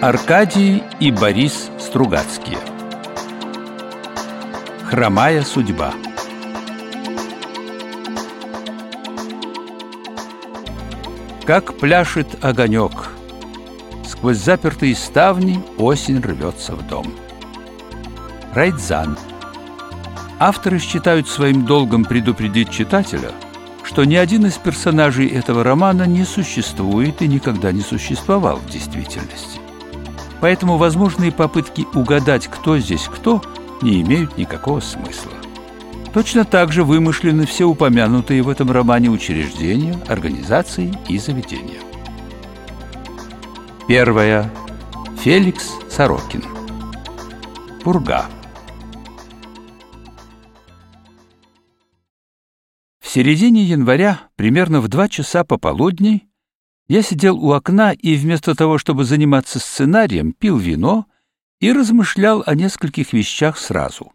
Аркадий и Борис Стругацкие. Хромая судьба. Как пляшет огонек Сквозь запертые ставни осень рвется в дом. Райдзан. Авторы считают своим долгом предупредить читателя, что ни один из персонажей этого романа не существует и никогда не существовал в действительности. Поэтому возможные попытки угадать, кто здесь кто, не имеют никакого смысла. Точно так же вымышлены все упомянутые в этом романе учреждения, организации и заведения. Первое. Феликс Сорокин. Пурга. В середине января, примерно в два часа пополудни, я сидел у окна и вместо того, чтобы заниматься сценарием, пил вино и размышлял о нескольких вещах сразу.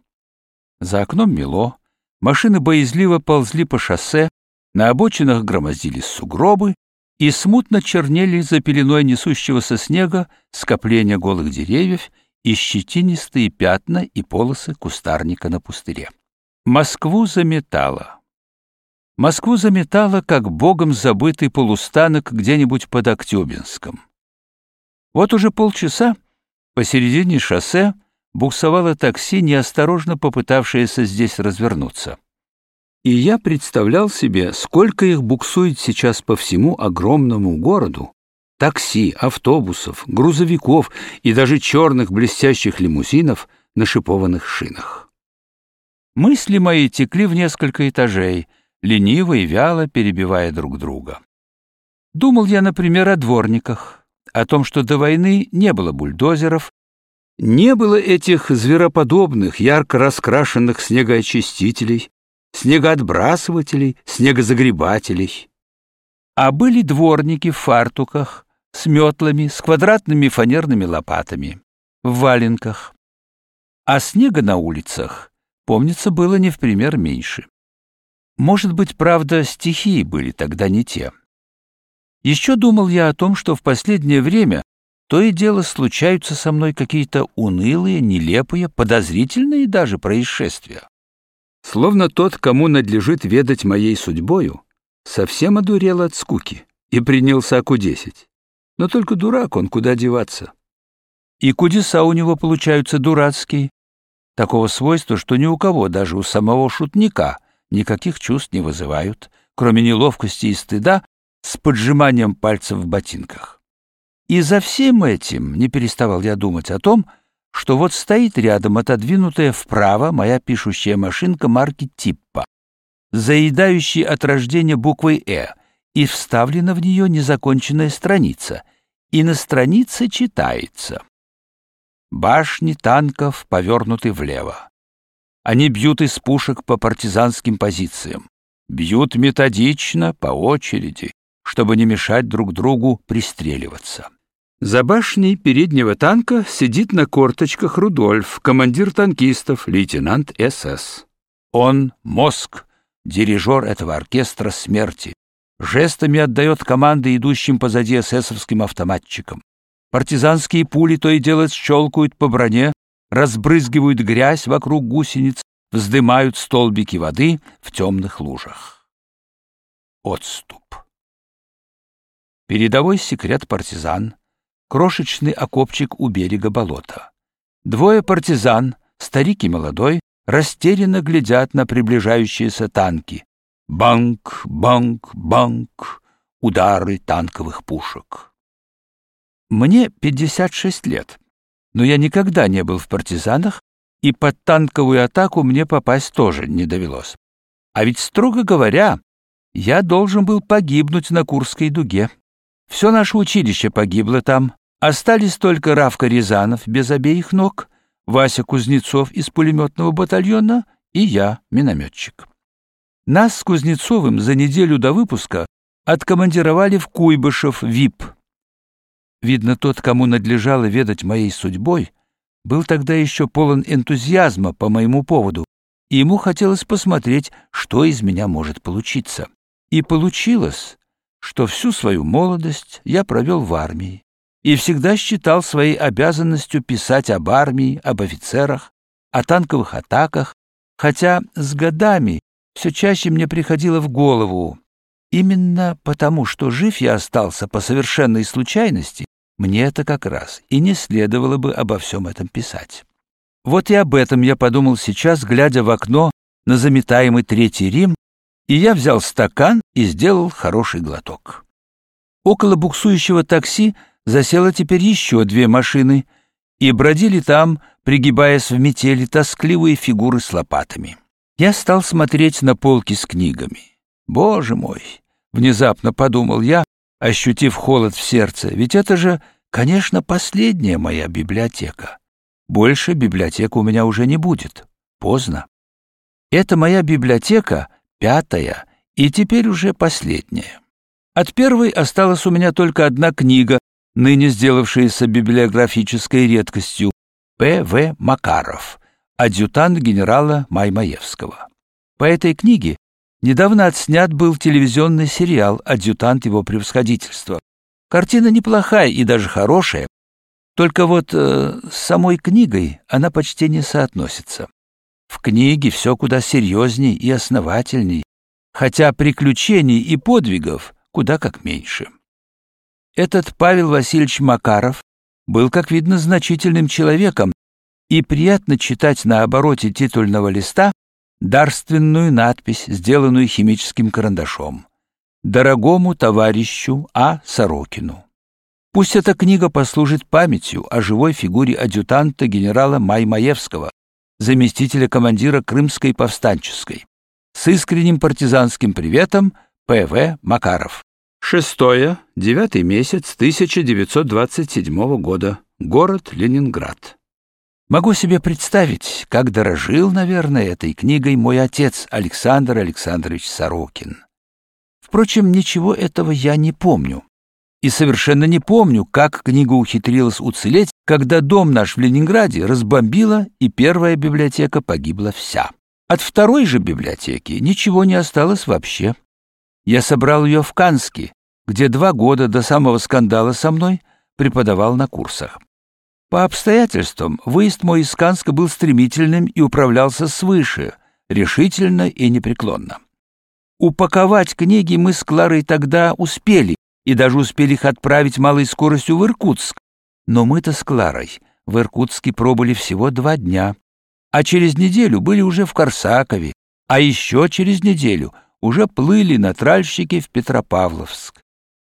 За окном мело, машины боязливо ползли по шоссе, на обочинах громоздились сугробы и смутно чернели за пеленой несущегося снега скопления голых деревьев и щетинистые пятна и полосы кустарника на пустыре. Москву заметало. Москву заметало, как богом забытый полустанок где-нибудь под Актюбинском. Вот уже полчаса посередине шоссе буксовало такси, неосторожно попытавшееся здесь развернуться. И я представлял себе, сколько их буксует сейчас по всему огромному городу. Такси, автобусов, грузовиков и даже черных блестящих лимузинов на шипованных шинах. Мысли мои текли в несколько этажей — лениво и вяло перебивая друг друга. Думал я, например, о дворниках, о том, что до войны не было бульдозеров, не было этих звероподобных, ярко раскрашенных снегоочистителей, снегоотбрасывателей, снегозагребателей. А были дворники в фартуках, с метлами, с квадратными фанерными лопатами, в валенках. А снега на улицах, помнится, было не в пример меньше. Может быть, правда, стихии были тогда не те. Еще думал я о том, что в последнее время то и дело случаются со мной какие-то унылые, нелепые, подозрительные даже происшествия. Словно тот, кому надлежит ведать моей судьбою, совсем одурел от скуки и принялся кудесить. Но только дурак он, куда деваться. И кудеса у него получаются дурацкие, такого свойства, что ни у кого, даже у самого шутника, никаких чувств не вызывают, кроме неловкости и стыда с поджиманием пальцев в ботинках. И за всем этим не переставал я думать о том, что вот стоит рядом отодвинутая вправо моя пишущая машинка марки Типпа, заедающая от рождения буквой «Э», и вставлена в нее незаконченная страница, и на странице читается «Башни танков повернуты влево. Они бьют из пушек по партизанским позициям. Бьют методично, по очереди, чтобы не мешать друг другу пристреливаться. За башней переднего танка сидит на корточках Рудольф, командир танкистов, лейтенант СС. Он — мозг, дирижер этого оркестра смерти. Жестами отдает команды идущим позади эсэсовским автоматчикам. Партизанские пули то и дело щелкают по броне, разбрызгивают грязь вокруг гусениц, вздымают столбики воды в темных лужах. Отступ. Передовой секрет партизан, крошечный окопчик у берега болота. Двое партизан, старик и молодой, растерянно глядят на приближающиеся танки. Банк, банк, банк, удары танковых пушек. Мне 56 лет но я никогда не был в партизанах, и под танковую атаку мне попасть тоже не довелось. А ведь, строго говоря, я должен был погибнуть на Курской дуге. Все наше училище погибло там. Остались только Равка Рязанов без обеих ног, Вася Кузнецов из пулеметного батальона и я, минометчик. Нас с Кузнецовым за неделю до выпуска откомандировали в Куйбышев ВИП, Видно, тот, кому надлежало ведать моей судьбой, был тогда еще полон энтузиазма по моему поводу, и ему хотелось посмотреть, что из меня может получиться. И получилось, что всю свою молодость я провел в армии, и всегда считал своей обязанностью писать об армии, об офицерах, о танковых атаках, хотя с годами все чаще мне приходило в голову, именно потому, что жив я остался по совершенной случайности, мне это как раз и не следовало бы обо всем этом писать. Вот и об этом я подумал сейчас, глядя в окно на заметаемый Третий Рим, и я взял стакан и сделал хороший глоток. Около буксующего такси засело теперь еще две машины, и бродили там, пригибаясь в метели, тоскливые фигуры с лопатами. Я стал смотреть на полки с книгами. Боже мой! Внезапно подумал я, ощутив холод в сердце, ведь это же, конечно, последняя моя библиотека. Больше библиотека у меня уже не будет. Поздно. Это моя библиотека, пятая, и теперь уже последняя. От первой осталась у меня только одна книга, ныне сделавшаяся библиографической редкостью, П.В. Макаров, адъютант генерала Маймаевского. По этой книге недавно отснят был телевизионный сериал «Адъютант его превосходительства». Картина неплохая и даже хорошая, только вот э, с самой книгой она почти не соотносится. В книге все куда серьезней и основательней, хотя приключений и подвигов куда как меньше. Этот Павел Васильевич Макаров был, как видно, значительным человеком, и приятно читать на обороте титульного листа дарственную надпись, сделанную химическим карандашом. «Дорогому товарищу А. Сорокину». Пусть эта книга послужит памятью о живой фигуре адъютанта генерала Маймаевского, заместителя командира Крымской повстанческой. С искренним партизанским приветом, П.В. Макаров. Шестое, девятый месяц 1927 года. Город Ленинград. Могу себе представить, как дорожил, наверное, этой книгой мой отец Александр Александрович Сорокин. Впрочем, ничего этого я не помню. И совершенно не помню, как книга ухитрилась уцелеть, когда дом наш в Ленинграде разбомбила, и первая библиотека погибла вся. От второй же библиотеки ничего не осталось вообще. Я собрал ее в Канске, где два года до самого скандала со мной преподавал на курсах. По обстоятельствам, выезд мой из Канска был стремительным и управлялся свыше, решительно и непреклонно. Упаковать книги мы с Кларой тогда успели, и даже успели их отправить малой скоростью в Иркутск. Но мы-то с Кларой в Иркутске пробыли всего два дня, а через неделю были уже в Корсакове, а еще через неделю уже плыли на тральщике в Петропавловск.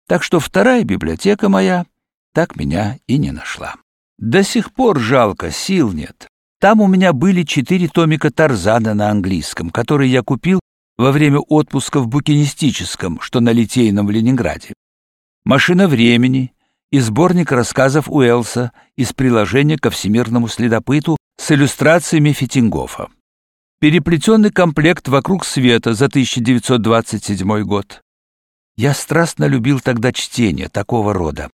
Так что вторая библиотека моя так меня и не нашла. До сих пор жалко, сил нет. Там у меня были четыре томика Тарзана на английском, которые я купил во время отпуска в букинистическом, что на Литейном в Ленинграде. «Машина времени» и сборник рассказов Уэлса из приложения ко всемирному следопыту с иллюстрациями Фитингофа. Переплетенный комплект «Вокруг света» за 1927 год. Я страстно любил тогда чтение такого рода.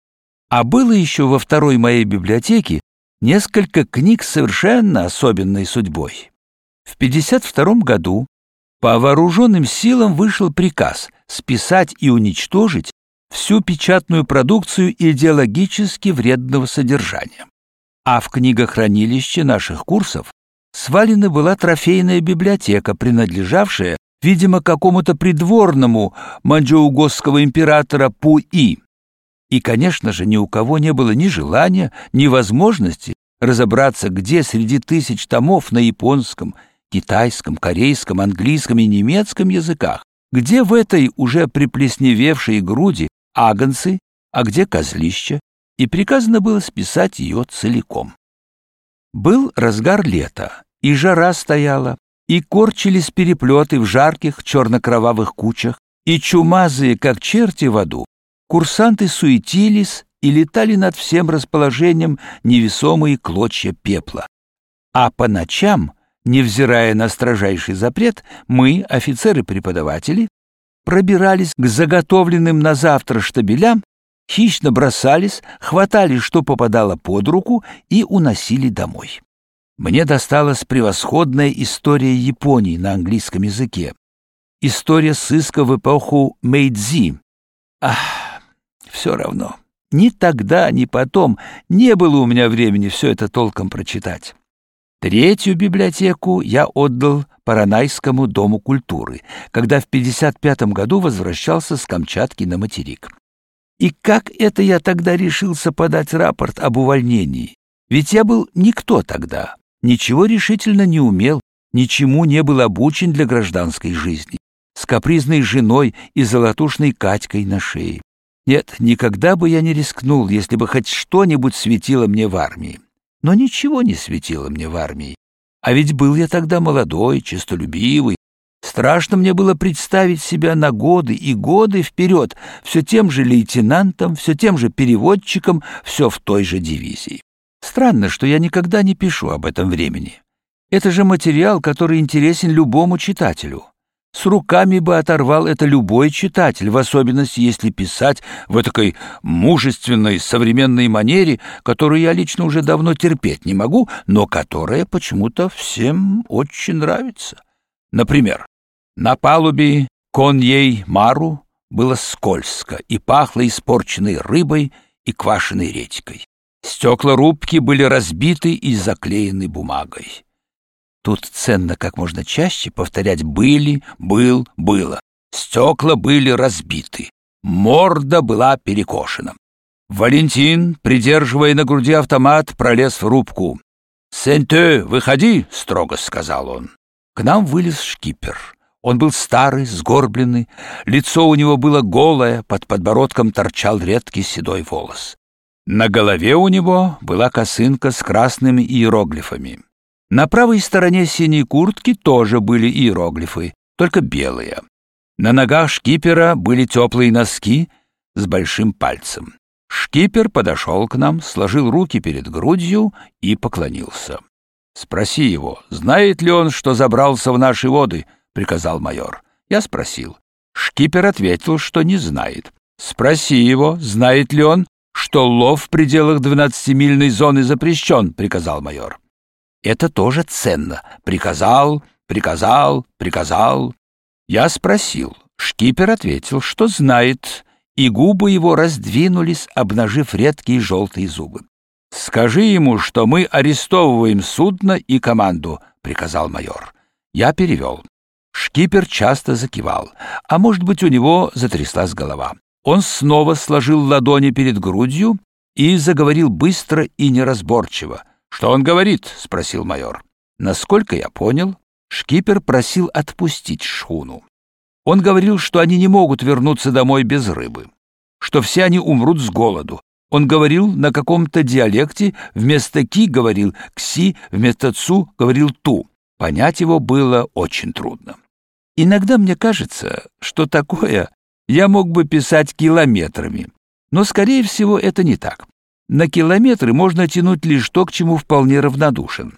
А было еще во второй моей библиотеке несколько книг совершенно особенной судьбой. В 52 году по вооруженным силам вышел приказ списать и уничтожить всю печатную продукцию идеологически вредного содержания. А в книгохранилище наших курсов свалена была трофейная библиотека, принадлежавшая, видимо, какому-то придворному манджоугосского императора Пуи. И, конечно же, ни у кого не было ни желания, ни возможности разобраться, где среди тысяч томов на японском, китайском, корейском, английском и немецком языках, где в этой уже приплесневевшей груди агонцы, а где козлища, и приказано было списать ее целиком. Был разгар лета, и жара стояла, и корчились переплеты в жарких черно-кровавых кучах, и чумазые, как черти в аду, Курсанты суетились и летали над всем расположением невесомые клочья пепла. А по ночам, невзирая на строжайший запрет, мы, офицеры-преподаватели, пробирались к заготовленным на завтра штабелям, хищно бросались, хватали, что попадало под руку, и уносили домой. Мне досталась превосходная история Японии на английском языке. История сыска в эпоху Мэйдзи. Ах, все равно. Ни тогда, ни потом не было у меня времени все это толком прочитать. Третью библиотеку я отдал Паранайскому дому культуры, когда в 55 году возвращался с Камчатки на материк. И как это я тогда решился подать рапорт об увольнении? Ведь я был никто тогда, ничего решительно не умел, ничему не был обучен для гражданской жизни, с капризной женой и золотушной Катькой на шее. Нет, никогда бы я не рискнул, если бы хоть что-нибудь светило мне в армии. Но ничего не светило мне в армии. А ведь был я тогда молодой, честолюбивый. Страшно мне было представить себя на годы и годы вперед все тем же лейтенантом, все тем же переводчиком, все в той же дивизии. Странно, что я никогда не пишу об этом времени. Это же материал, который интересен любому читателю. С руками бы оторвал это любой читатель, в особенности если писать в такой мужественной современной манере, которую я лично уже давно терпеть не могу, но которая почему-то всем очень нравится. Например, на палубе коньей Мару было скользко и пахло испорченной рыбой и квашеной редькой. Стекла рубки были разбиты и заклеены бумагой. Тут ценно как можно чаще повторять «были», «был», «было». Стекла были разбиты. Морда была перекошена. Валентин, придерживая на груди автомат, пролез в рубку. «Сенте, выходи!» — строго сказал он. К нам вылез шкипер. Он был старый, сгорбленный, лицо у него было голое, под подбородком торчал редкий седой волос. На голове у него была косынка с красными иероглифами. На правой стороне синей куртки тоже были иероглифы, только белые. На ногах шкипера были теплые носки с большим пальцем. Шкипер подошел к нам, сложил руки перед грудью и поклонился. «Спроси его, знает ли он, что забрался в наши воды?» — приказал майор. Я спросил. Шкипер ответил, что не знает. «Спроси его, знает ли он, что лов в пределах двенадцатимильной зоны запрещен?» — приказал майор. Это тоже ценно. Приказал, приказал, приказал. Я спросил. Шкипер ответил, что знает, и губы его раздвинулись, обнажив редкие желтые зубы. «Скажи ему, что мы арестовываем судно и команду», — приказал майор. Я перевел. Шкипер часто закивал, а может быть, у него затряслась голова. Он снова сложил ладони перед грудью и заговорил быстро и неразборчиво. «Что он говорит?» — спросил майор. Насколько я понял, шкипер просил отпустить шхуну. Он говорил, что они не могут вернуться домой без рыбы, что все они умрут с голоду. Он говорил на каком-то диалекте, вместо «ки» говорил «кси», вместо «цу» говорил «ту». Понять его было очень трудно. Иногда мне кажется, что такое я мог бы писать километрами, но, скорее всего, это не так. На километры можно тянуть лишь то, к чему вполне равнодушен.